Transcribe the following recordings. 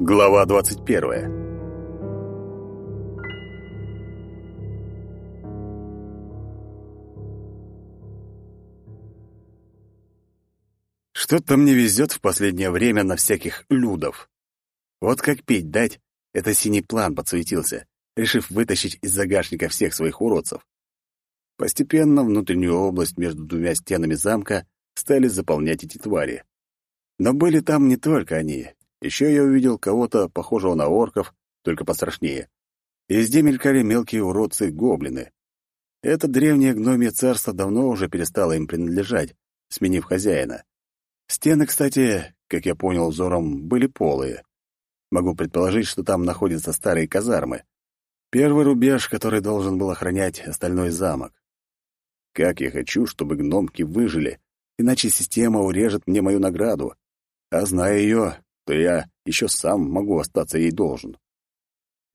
Глава двадцать первая Что-то мне везет в последнее время на всяких людов. Вот как пить дать, это синий план подсуетился, решив вытащить из загашника всех своих уродцев. Постепенно внутреннюю область между двумя стенами замка стали заполнять эти твари. Но были там не только они. Еще я увидел кого-то, похожего на орков, только пострашнее. И везде мелькали мелкие уродцы-гоблины. Это древнее гномье царство давно уже перестало им принадлежать, сменив хозяина. Стены, кстати, как я понял взором, были полые. Могу предположить, что там находятся старые казармы. Первый рубеж, который должен был охранять остальной замок. Как я хочу, чтобы гномки выжили, иначе система урежет мне мою награду. А зная ее, то я еще сам могу остаться ей должен.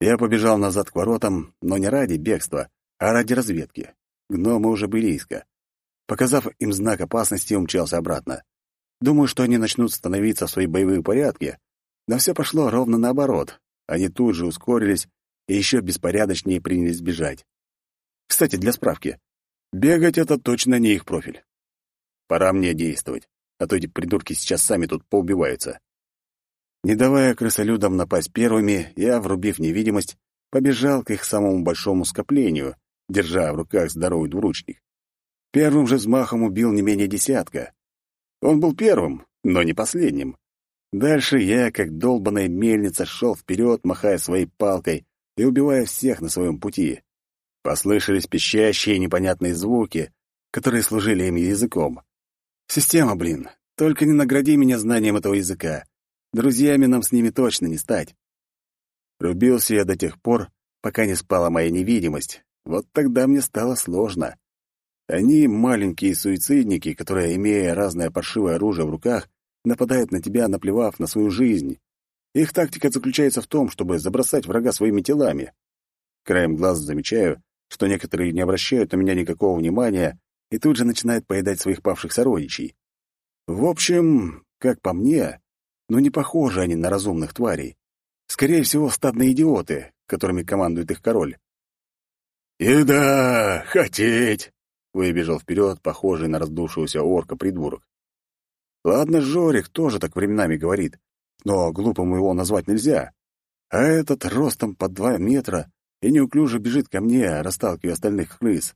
Я побежал назад к воротам, но не ради бегства, а ради разведки. Гномы уже были близко. Показав им знак опасности, умчался обратно. Думаю, что они начнут становиться в свои боевые порядки, но все пошло ровно наоборот. Они тут же ускорились и еще беспорядочнее принялись бежать. Кстати, для справки, Бегать — это точно не их профиль. Пора мне действовать, а то эти придурки сейчас сами тут поубиваются. Не давая крысолюдам напасть первыми, я, врубив невидимость, побежал к их самому большому скоплению, держа в руках здоровый двуручник. Первым же взмахом убил не менее десятка. Он был первым, но не последним. Дальше я, как долбаная мельница, шел вперед, махая своей палкой и убивая всех на своем пути. Послышались пищащие непонятные звуки, которые служили им языком. Система, блин, только не награди меня знанием этого языка. Друзьями нам с ними точно не стать. Рубился я до тех пор, пока не спала моя невидимость. Вот тогда мне стало сложно. Они маленькие суицидники, которые, имея разное паршивое оружие в руках, нападают на тебя, наплевав на свою жизнь. Их тактика заключается в том, чтобы забросать врага своими телами. Краем глаза замечаю, что некоторые не обращают на меня никакого внимания и тут же начинают поедать своих павших сородичей. В общем, как по мне, ну не похожи они на разумных тварей. Скорее всего, стадные идиоты, которыми командует их король. «Еда! Хотеть!» — выбежал вперед, похожий на раздувшегося орка-придурок. Ладно, Жорик тоже так временами говорит, но глупому его назвать нельзя. А этот ростом под два метра и неуклюже бежит ко мне, расталкивая остальных крыс.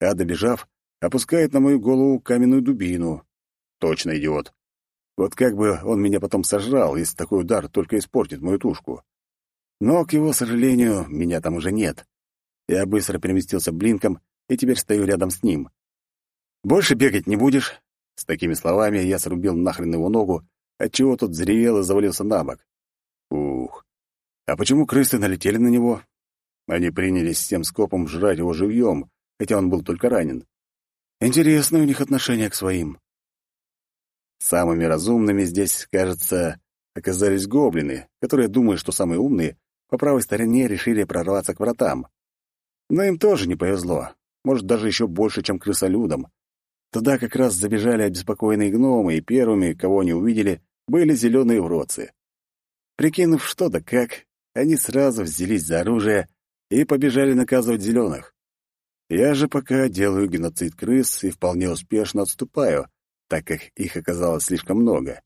А добежав, опускает на мою голову каменную дубину. Точно идиот. Вот как бы он меня потом сожрал, если такой удар только испортит мою тушку. Но, к его сожалению, меня там уже нет. Я быстро переместился блинком и теперь стою рядом с ним. «Больше бегать не будешь?» С такими словами я срубил нахрен его ногу, отчего тот взревел и завалился на бок. Ух. А почему крысы налетели на него? Они принялись всем скопом жрать его живьем, хотя он был только ранен. Интересно у них отношение к своим. Самыми разумными здесь, кажется, оказались гоблины, которые, думая, что самые умные, по правой стороне решили прорваться к вратам. Но им тоже не повезло. Может, даже еще больше, чем крысолюдам. Туда как раз забежали обеспокоенные гномы, и первыми, кого они увидели, были зеленые уродцы. Прикинув что да как, они сразу взялись за оружие и побежали наказывать зеленых. Я же пока делаю геноцид крыс и вполне успешно отступаю, так как их оказалось слишком много.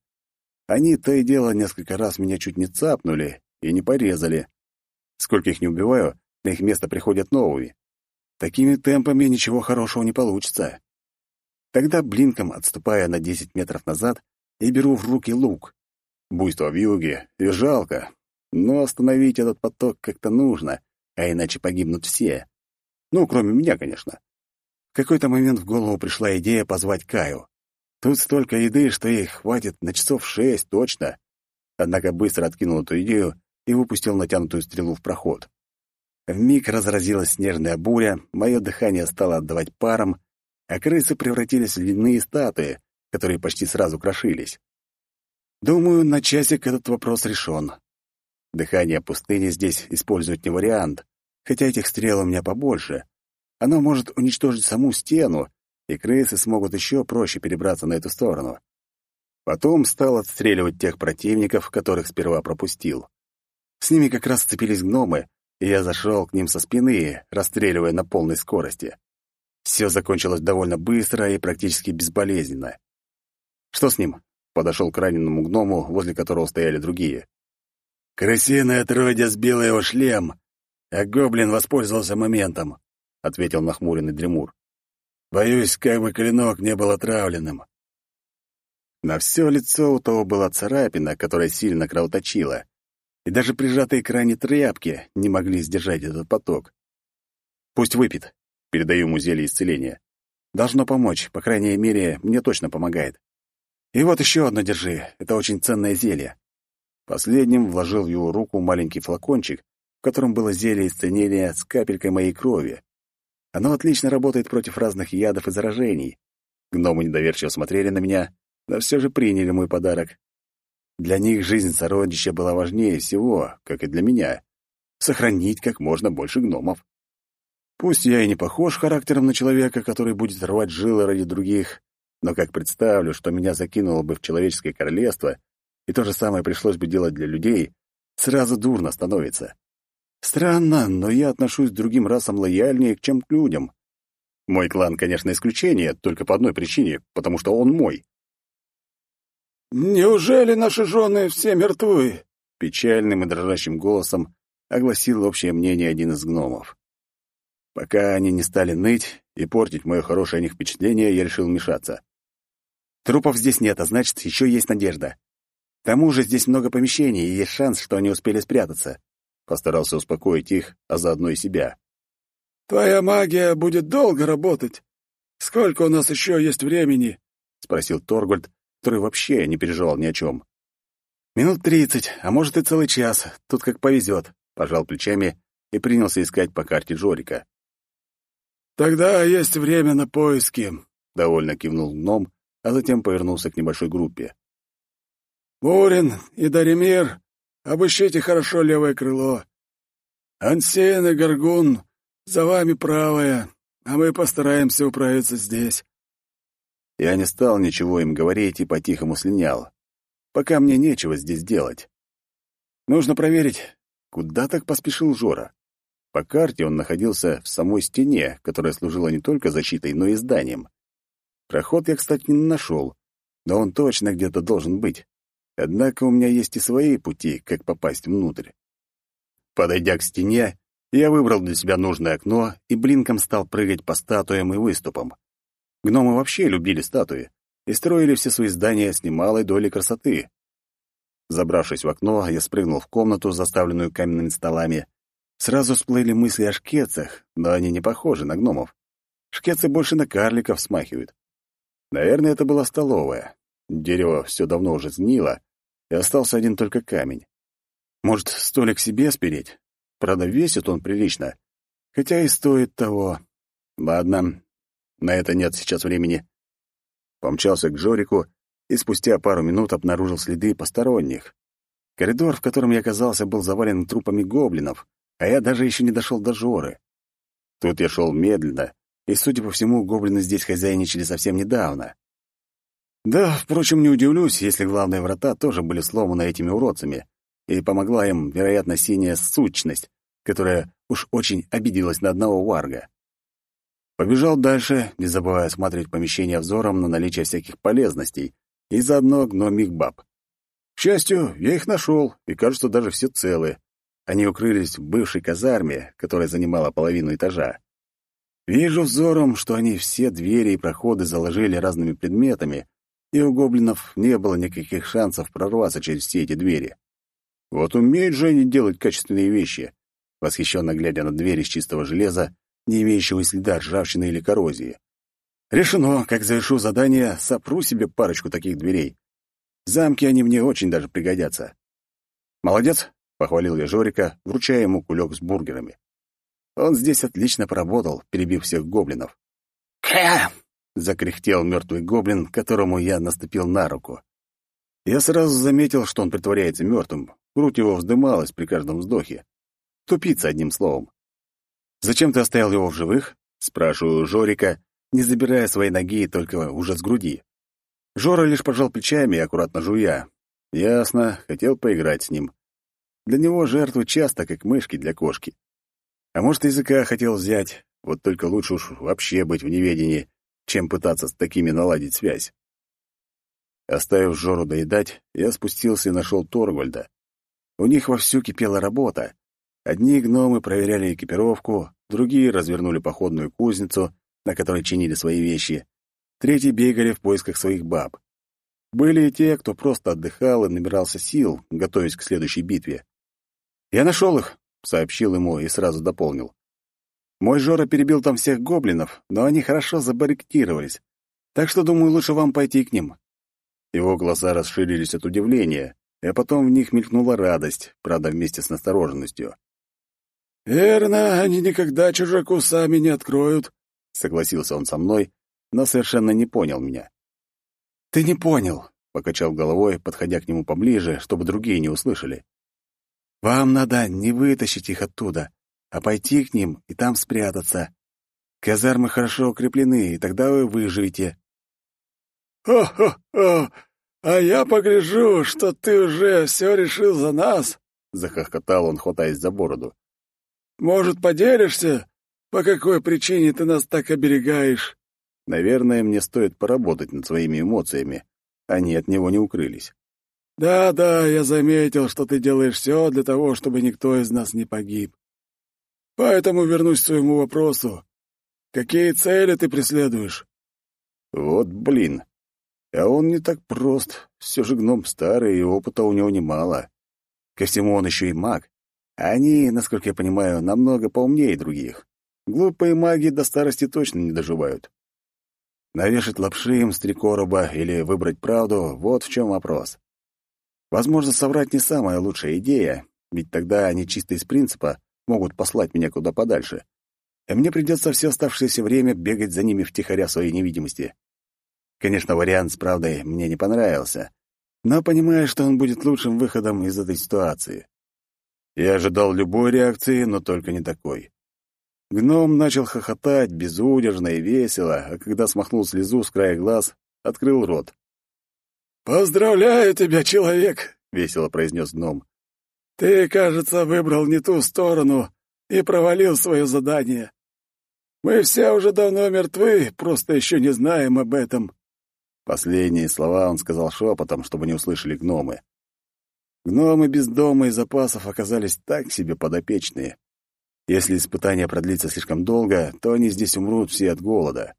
Они то и дело несколько раз меня чуть не цапнули и не порезали. Сколько их не убиваю, на их место приходят новые. Такими темпами ничего хорошего не получится. Тогда блинком отступая на 10 метров назад и беру в руки лук. Буйство в юге, и жалко, но остановить этот поток как-то нужно, а иначе погибнут все. Ну, кроме меня, конечно. В какой-то момент в голову пришла идея позвать Каю. Тут столько еды, что ей хватит на часов шесть точно. Однако быстро откинул эту идею и выпустил натянутую стрелу в проход. Вмиг разразилась снежная буря, мое дыхание стало отдавать паром, а крысы превратились в ледяные статуи, которые почти сразу крошились. Думаю, на часик этот вопрос решен. Дыхание пустыни здесь использовать не вариант, хотя этих стрел у меня побольше. Оно может уничтожить саму стену, и крысы смогут еще проще перебраться на эту сторону. Потом стал отстреливать тех противников, которых сперва пропустил. С ними как раз сцепились гномы, и я зашел к ним со спины, расстреливая на полной скорости. Все закончилось довольно быстро и практически безболезненно. «Что с ним?» — подошел к раненому гному, возле которого стояли другие. «Крысиное отродье сбило его шлем, а гоблин воспользовался моментом», — ответил нахмуренный Дремур. «Боюсь, как бы клинок не был отравленным». На все лицо у того была царапина, которая сильно кровоточила, и даже прижатые к ране тряпки не могли сдержать этот поток. «Пусть выпьет», — передаю ему зелье исцеления. «Должно помочь, по крайней мере, мне точно помогает. И вот еще одно держи, это очень ценное зелье». Последним вложил в его руку маленький флакончик, в котором было зелье исцеления с капелькой моей крови. Оно отлично работает против разных ядов и заражений. Гномы недоверчиво смотрели на меня, но все же приняли мой подарок. Для них жизнь сородича была важнее всего, как и для меня. Сохранить как можно больше гномов. Пусть я и не похож характером на человека, который будет рвать жилы ради других, но как представлю, что меня закинуло бы в человеческое королевство, и то же самое пришлось бы делать для людей, сразу дурно становится. Странно, но я отношусь к другим расам лояльнее, чем к людям. Мой клан, конечно, исключение, только по одной причине, потому что он мой. «Неужели наши жены все мертвы?» Печальным и дрожащим голосом огласил общее мнение один из гномов. Пока они не стали ныть и портить мое хорошее о них впечатление, я решил вмешаться. Трупов здесь нет, а значит, еще есть надежда. К тому же здесь много помещений, и есть шанс, что они успели спрятаться. Постарался успокоить их, а заодно и себя. «Твоя магия будет долго работать. Сколько у нас еще есть времени?» — спросил Торгольд, который вообще не переживал ни о чем. «Минут тридцать, а может и целый час. Тут как повезет», — пожал плечами и принялся искать по карте Жорика. «Тогда есть время на поиски», — довольно кивнул гном, а затем повернулся к небольшой группе. «Мурин и Даримир Обыщите хорошо левое крыло. Ансейн и Гаргун, за вами правое, а мы постараемся управиться здесь». Я не стал ничего им говорить и по-тихому слинял. Пока мне нечего здесь делать. Нужно проверить, куда так поспешил Жора. По карте он находился в самой стене, которая служила не только защитой, но и зданием. Проход я, кстати, не нашел, но он точно где-то должен быть. Однако у меня есть и свои пути, как попасть внутрь. Подойдя к стене, я выбрал для себя нужное окно и блинком стал прыгать по статуям и выступам. Гномы вообще любили статуи и строили все свои здания с немалой долей красоты. Забравшись в окно, я спрыгнул в комнату, заставленную каменными столами. Сразу всплыли мысли о шкетцах, но они не похожи на гномов. Шкетцы больше на карликов смахивают. Наверное, это была столовая. Дерево все давно уже сгнило, и остался один только камень. Может, столик себе спереть? Правда, весит он прилично, хотя и стоит того. Ладно, на это нет сейчас времени. Помчался к Жорику и спустя пару минут обнаружил следы посторонних. Коридор, в котором я оказался, был завален трупами гоблинов, а я даже еще не дошел до Жоры. Тут я шел медленно, и, судя по всему, гоблины здесь хозяйничали совсем недавно. Да, впрочем, не удивлюсь, если главные врата тоже были сломаны этими уродцами, и помогла им, вероятно, синяя сущность, которая уж очень обиделась на одного варга. Побежал дальше, не забывая осматривать помещение взором на наличие всяких полезностей, и заодно гномих баб. К счастью, я их нашел, и, кажется, даже все целы. Они укрылись в бывшей казарме, которая занимала половину этажа. Вижу взором, что они все двери и проходы заложили разными предметами, и у гоблинов не было никаких шансов прорваться через все эти двери. Вот умеют же они делать качественные вещи, восхищенно глядя на двери из чистого железа, не имеющего следа ржавчины или коррозии. Решено, как завершу задание, сопру себе парочку таких дверей. Замки они мне очень даже пригодятся. «Молодец», — похвалил я Жорика, вручая ему кулек с бургерами. Он здесь отлично поработал, перебив всех гоблинов. «Кря!» — закряхтел мертвый гоблин, которому я наступил на руку. Я сразу заметил, что он притворяется мертвым. Грудь его вздымалась при каждом вздохе. Тупица, одним словом. «Зачем ты оставил его в живых?» — спрашиваю Жорика, не забирая своей ноги только уже с груди. Жора лишь пожал плечами, аккуратно жуя. Ясно, хотел поиграть с ним. Для него жертвы часто как мышки для кошки. А может, языка хотел взять, вот только лучше уж вообще быть в неведении, чем пытаться с такими наладить связь. Оставив Жору доедать, я спустился и нашел Торвальда. У них вовсю кипела работа. Одни гномы проверяли экипировку, другие развернули походную кузницу, на которой чинили свои вещи, третьи бегали в поисках своих баб. Были и те, кто просто отдыхал и набирался сил, готовясь к следующей битве. «Я нашел их», — сообщил ему и сразу дополнил. «Мой Жора перебил там всех гоблинов, но они хорошо забаррикадировались, так что, думаю, лучше вам пойти к ним». Его глаза расширились от удивления, а потом в них мелькнула радость, правда, вместе с настороженностью. «Верно, они никогда чужаку сами не откроют», — согласился он со мной, но совершенно не понял меня. «Ты не понял», — покачал головой, подходя к нему поближе, чтобы другие не услышали. «Вам надо не вытащить их оттуда, а пойти к ним и там спрятаться. Казармы хорошо укреплены, и тогда вы выживете». «Хо-хо-хо! А я погляжу, что ты уже все решил за нас!» — захохотал он, хватаясь за бороду. «Может, поделишься, по какой причине ты нас так оберегаешь?» Наверное, мне стоит поработать над своими эмоциями. Они от него не укрылись. «Да-да, я заметил, что ты делаешь все для того, чтобы никто из нас не погиб. Поэтому вернусь к своему вопросу. Какие цели ты преследуешь?» «Вот блин. А он не так прост. Все же гном старый, и опыта у него немало. Ко всему он еще и маг. Они, насколько я понимаю, намного поумнее других. Глупые маги до старости точно не доживают. Навешать лапши им с три короба или выбрать правду — вот в чем вопрос. Возможно, соврать не самая лучшая идея, ведь тогда они чисто из принципа могут послать меня куда подальше. И мне придется все оставшееся время бегать за ними втихаря своей невидимости. Конечно, вариант с правдой мне не понравился, но понимаю, что он будет лучшим выходом из этой ситуации. Я ожидал любой реакции, но только не такой. Гном начал хохотать безудержно и весело, а когда смахнул слезу с края глаз, открыл рот. «Поздравляю тебя, человек!» — весело произнес гном. «Ты, кажется, выбрал не ту сторону и провалил свое задание. Мы все уже давно мертвы, просто еще не знаем об этом. Последние слова он сказал шепотом, чтобы не услышали гномы. Гномы без дома и запасов оказались так себе подопечные. Если испытание продлится слишком долго, то они здесь умрут все от голода.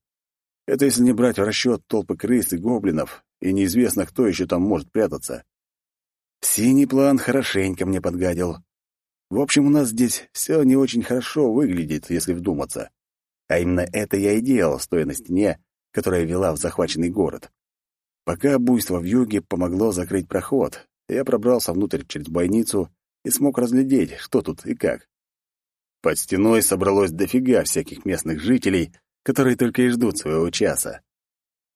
Это если не брать в расчет толпы крыс и гоблинов, и неизвестно, кто еще там может прятаться. Синий план хорошенько мне подгадил. В общем, у нас здесь все не очень хорошо выглядит, если вдуматься. А именно это я и делал, стоя на стене которая вела в захваченный город. Пока буйство в юге помогло закрыть проход, я пробрался внутрь через бойницу и смог разглядеть, что тут и как. Под стеной собралось дофига всяких местных жителей, которые только и ждут своего часа.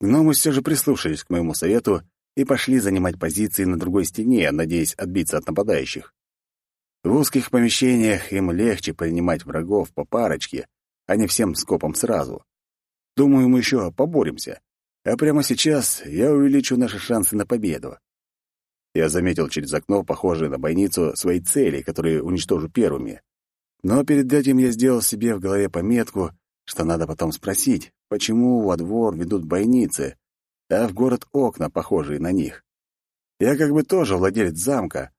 Гномы все же прислушались к моему совету и пошли занимать позиции на другой стене, надеясь отбиться от нападающих. В узких помещениях им легче принимать врагов по парочке, а не всем скопом сразу. Думаю, мы еще поборемся. А прямо сейчас я увеличу наши шансы на победу. Я заметил через окно, похожее на бойницу, свои цели, которые уничтожу первыми. Но перед этим я сделал себе в голове пометку, что надо потом спросить, почему во двор ведут бойницы, а в город окна, похожие на них. Я как бы тоже владелец замка,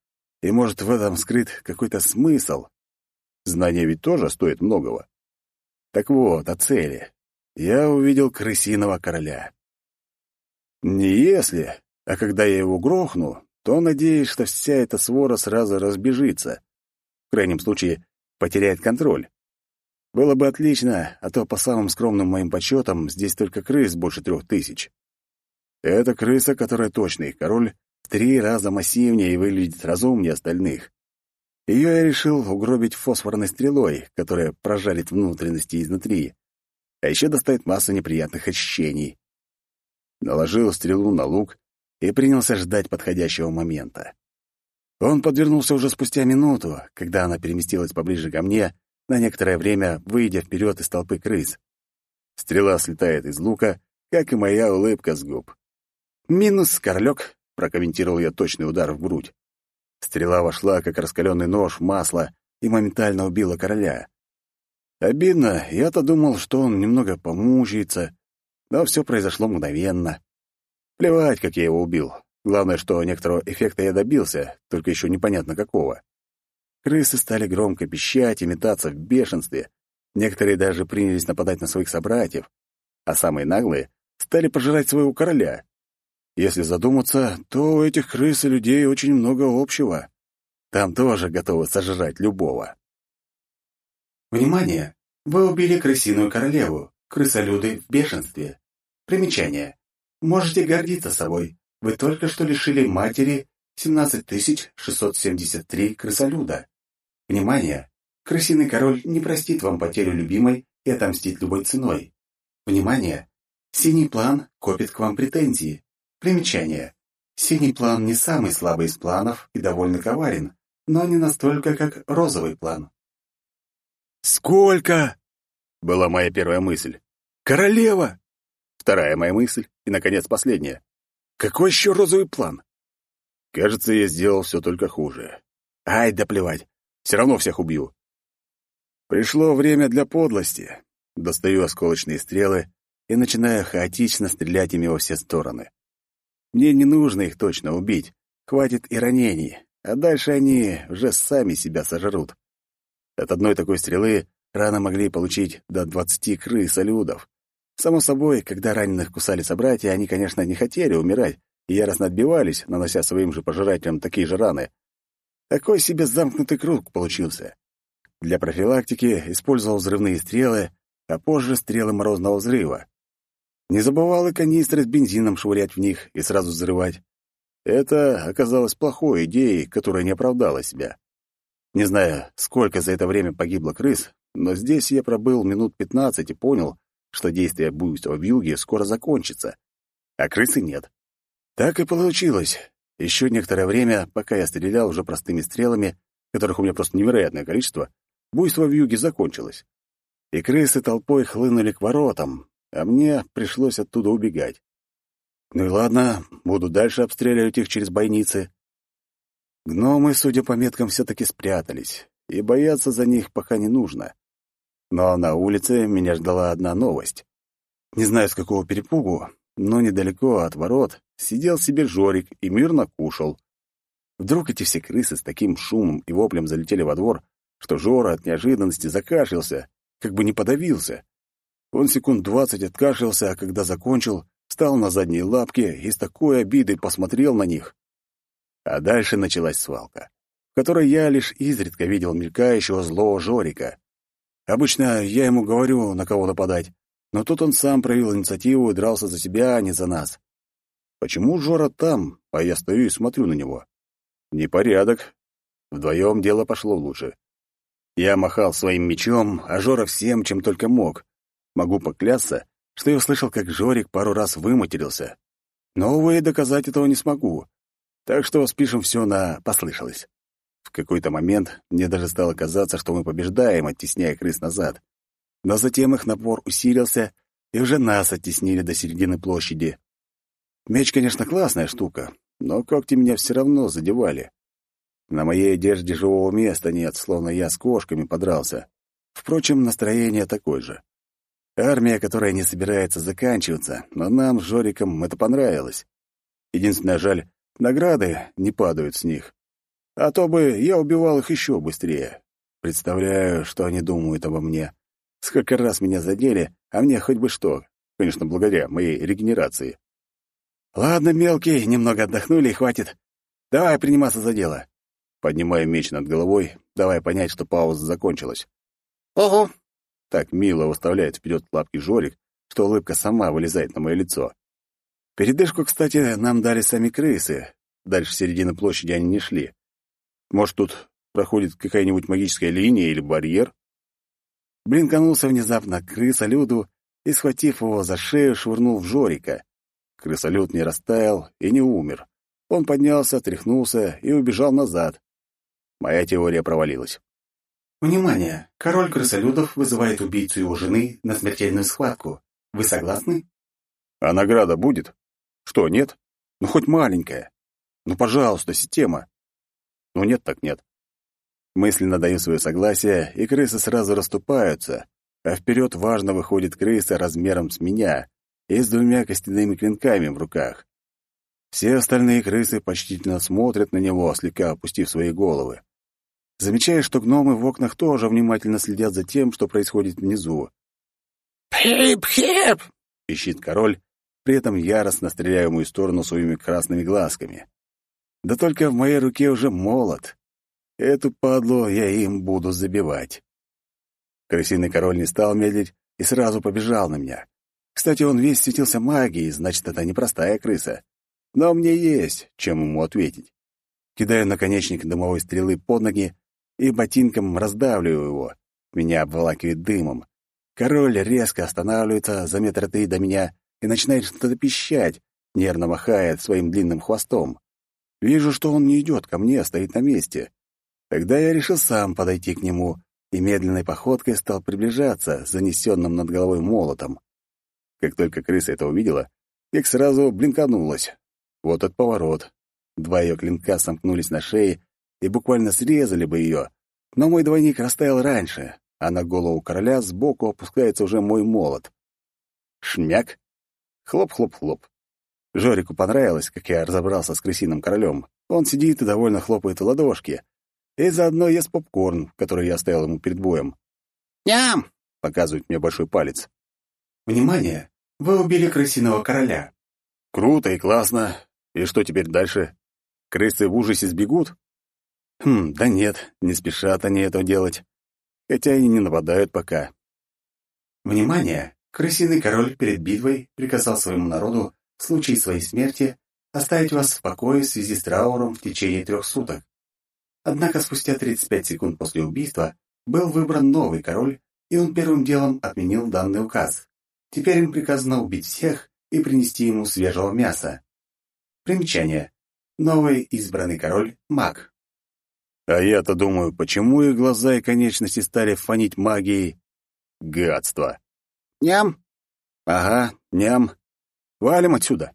и, может, в этом скрыт какой-то смысл. Знание ведь тоже стоит многого. Так вот, о цели я увидел крысиного короля. Не если, а когда я его грохну, то надеюсь, что вся эта свора сразу разбежится. В крайнем случае, потеряет контроль. Было бы отлично, а то по самым скромным моим подсчетам здесь только крыс больше трех тысяч. Это крыса, которая точный король, в три раза массивнее и выглядит разумнее остальных. Ее я решил угробить фосфорной стрелой, которая прожарит внутренности изнутри а еще доставит массу неприятных ощущений. Наложил стрелу на лук и принялся ждать подходящего момента. Он подвернулся уже спустя минуту, когда она переместилась поближе ко мне, на некоторое время выйдя вперед из толпы крыс. Стрела слетает из лука, как и моя улыбка с губ. «Минус, королек», — прокомментировал я точный удар в грудь. Стрела вошла, как раскаленный нож масло, и моментально убила короля. Обидно, я-то думал, что он немного помучается, но все произошло мгновенно. Плевать, как я его убил. Главное, что некоторого эффекта я добился, только еще непонятно какого. Крысы стали громко пищать и метаться в бешенстве. Некоторые даже принялись нападать на своих собратьев, а самые наглые стали пожирать своего короля. Если задуматься, то у этих крыс и людей очень много общего. Там тоже готовы сожрать любого. Внимание! Вы убили крысиную королеву. Крысолюды в бешенстве. Примечание. Можете гордиться собой. Вы только что лишили матери 17673 крысолюда. Внимание! Крысиный король не простит вам потерю любимой и отомстит любой ценой. Внимание! Синий план копит к вам претензии. Примечание. Синий план не самый слабый из планов и довольно коварен, но не настолько, как розовый план. «Сколько?» — была моя первая мысль. «Королева!» Вторая моя мысль и, наконец, последняя. «Какой еще розовый план?» Кажется, я сделал все только хуже. Ай, да плевать. Все равно всех убью. Пришло время для подлости. Достаю осколочные стрелы и начинаю хаотично стрелять ими во все стороны. Мне не нужно их точно убить. Хватит и ранений, а дальше они уже сами себя сожрут. От одной такой стрелы рано могли получить до двадцати крыс-алюдов. Само собой, когда раненых кусали собратья, они, конечно, не хотели умирать и яростно отбивались, нанося своим же пожирателям такие же раны. Такой себе замкнутый круг получился. Для профилактики использовал взрывные стрелы, а позже стрелы морозного взрыва. Не забывал и канистры с бензином швырять в них и сразу взрывать. Это оказалось плохой идеей, которая не оправдала себя. Не знаю, сколько за это время погибло крыс, но здесь я пробыл минут пятнадцать и понял, что действие буйства в юге скоро закончится, а крысы нет. Так и получилось. Еще некоторое время, пока я стрелял уже простыми стрелами, которых у меня просто невероятное количество, буйство в юге закончилось. И крысы толпой хлынули к воротам, а мне пришлось оттуда убегать. Ну и ладно, буду дальше обстреливать их через бойницы. Гномы, судя по меткам, все-таки спрятались, и бояться за них пока не нужно. Но на улице меня ждала одна новость. Не знаю, с какого перепугу, но недалеко от ворот сидел себе Жорик и мирно кушал. Вдруг эти все крысы с таким шумом и воплем залетели во двор, что Жора от неожиданности закашлялся, как бы не подавился. Он секунд двадцать откашлялся, а когда закончил, встал на задние лапки и с такой обидой посмотрел на них. А дальше началась свалка, в которой я лишь изредка видел мелькающего злого Жорика. Обычно я ему говорю, на кого нападать, но тут он сам проявил инициативу и дрался за себя, а не за нас. Почему Жора там, а я стою и смотрю на него? Непорядок. Вдвоем дело пошло лучше. Я махал своим мечом, а Жора всем, чем только мог. Могу поклясться, что я услышал, как Жорик пару раз выматерился. Но, увы, доказать этого не смогу. Так что спишем все на «послышалось». В какой-то момент мне даже стало казаться, что мы побеждаем, оттесняя крыс назад. Но затем их напор усилился, и уже нас оттеснили до середины площади. Меч, конечно, классная штука, но когти меня все равно задевали. На моей одежде живого места нет, словно я с кошками подрался. Впрочем, настроение такое же. Армия, которая не собирается заканчиваться, но нам с Жориком это понравилось. Единственное, жаль, награды не падают с них. А то бы я убивал их еще быстрее. Представляю, что они думают обо мне. Сколько раз меня задели, а мне хоть бы что. Конечно, благодаря моей регенерации. Ладно, мелкий, немного отдохнули и хватит. Давай приниматься за дело. Поднимаю меч над головой, давая понять, что пауза закончилась. Ого, так мило выставляет вперед лапки Жорик, что улыбка сама вылезает на мое лицо. Передышку, кстати, нам дали сами крысы. Дальше середины площади они не шли. Может, тут проходит какая-нибудь магическая линия или барьер? Блинканулся внезапно крысолюду и, схватив его за шею, швырнул в Жорика. Крысолюд не растаял и не умер. Он поднялся, тряхнулся и убежал назад. Моя теория провалилась. Внимание! Король крысолюдов вызывает убийцу его жены на смертельную схватку. Вы согласны? А награда будет? Что, нет? Ну, хоть маленькая. Ну, пожалуйста, система. Ну, нет так нет. Мысленно даю свое согласие, и крысы сразу расступаются, а вперед важно выходит крыса размером с меня и с двумя костяными клинками в руках. Все остальные крысы почтительно смотрят на него, слегка опустив свои головы. Замечаю, что гномы в окнах тоже внимательно следят за тем, что происходит внизу. «Пип-хип!» — пищит король, при этом яростно стреляя в мою сторону своими красными глазками. Да только в моей руке уже молот. Эту падлу я им буду забивать. Крысиный король не стал медлить и сразу побежал на меня. Кстати, он весь светился магией, значит, это не простая крыса. Но мне есть, чем ему ответить. Кидаю наконечник дымовой стрелы под ноги и ботинком раздавливаю его. Меня обволакивает дымом. Король резко останавливается за метра три до меня и начинает что-то пищать, нервно махает своим длинным хвостом. Вижу, что он не идет ко мне, а стоит на месте. Тогда я решил сам подойти к нему и медленной походкой стал приближаться, с занесенным над головой молотом. Как только крыса это увидела, как сразу блинканулась. Вот этот поворот. Два ее клинка сомкнулись на шее и буквально срезали бы ее, но мой двойник растаял раньше, а на голову короля сбоку опускается уже мой молот. Шмяк! Хлоп-хлоп-хлоп. Жорику понравилось, как я разобрался с крысиным королем. Он сидит и довольно хлопает в ладошки. И заодно ест попкорн, который я оставил ему перед боем. «Ням!» — показывает мне большой палец. «Внимание! Вы убили крысиного короля!» «Круто и классно. И что теперь дальше? Крысы в ужасе сбегут?» «Хм, да нет, не спешат они этого делать. Хотя и не нападают пока». «Внимание! Крысиный король перед битвой приказал своему народу в случае своей смерти оставить вас в покое в связи с трауром в течение трех суток. Однако спустя 35 секунд после убийства был выбран новый король, и он первым делом отменил данный указ. Теперь им приказано убить всех и принести ему свежего мяса. Примечание. Новый избранный король — маг. А я-то думаю, почему их глаза и конечности стали фонить магией? Гадство. «Ням!» Ага, ням. Валим отсюда.